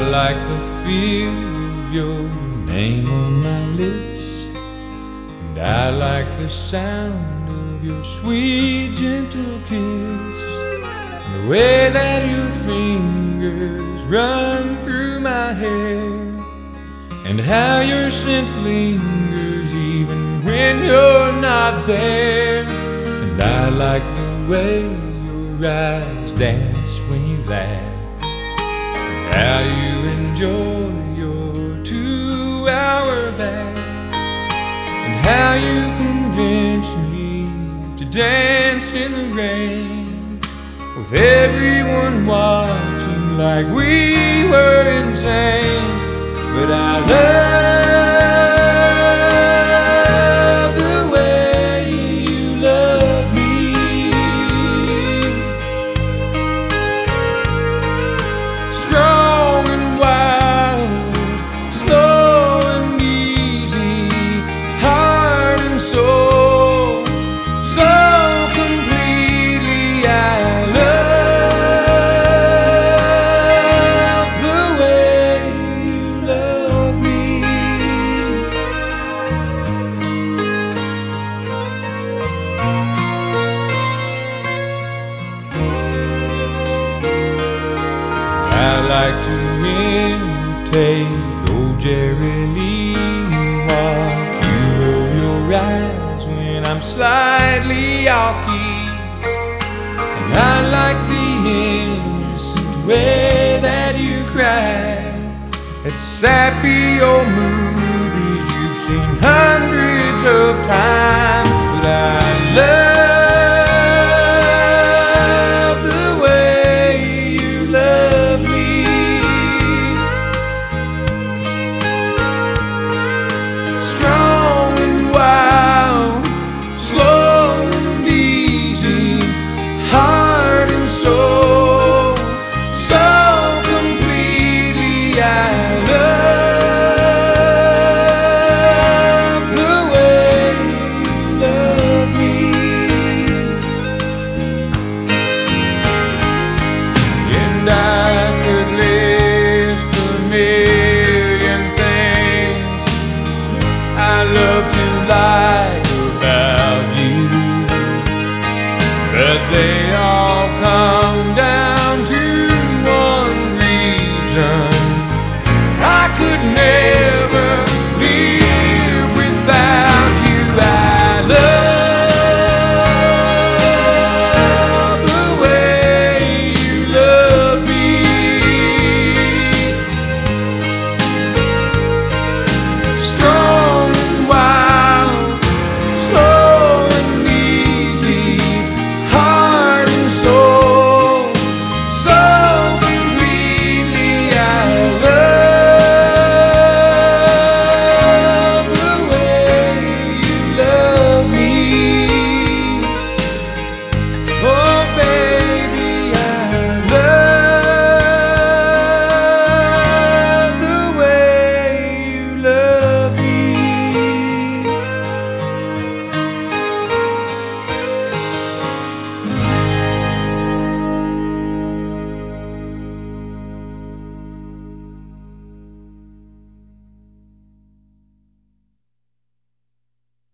like the feel of your name on my lips. And I like the sound of your sweet, gentle kiss. And the way that your fingers run through my hair. And how your scent lingers even when you're not there. And I like the way your eyes dance when you laugh. How you enjoy your two hour bath. And how you convince me to dance in the rain. With everyone watching like we were insane. But I love I like to imitate old Jerry Lee watch you roll your eyes when I'm slightly off key. And I like the innocent way that you cry at sappy old movies you've seen. now.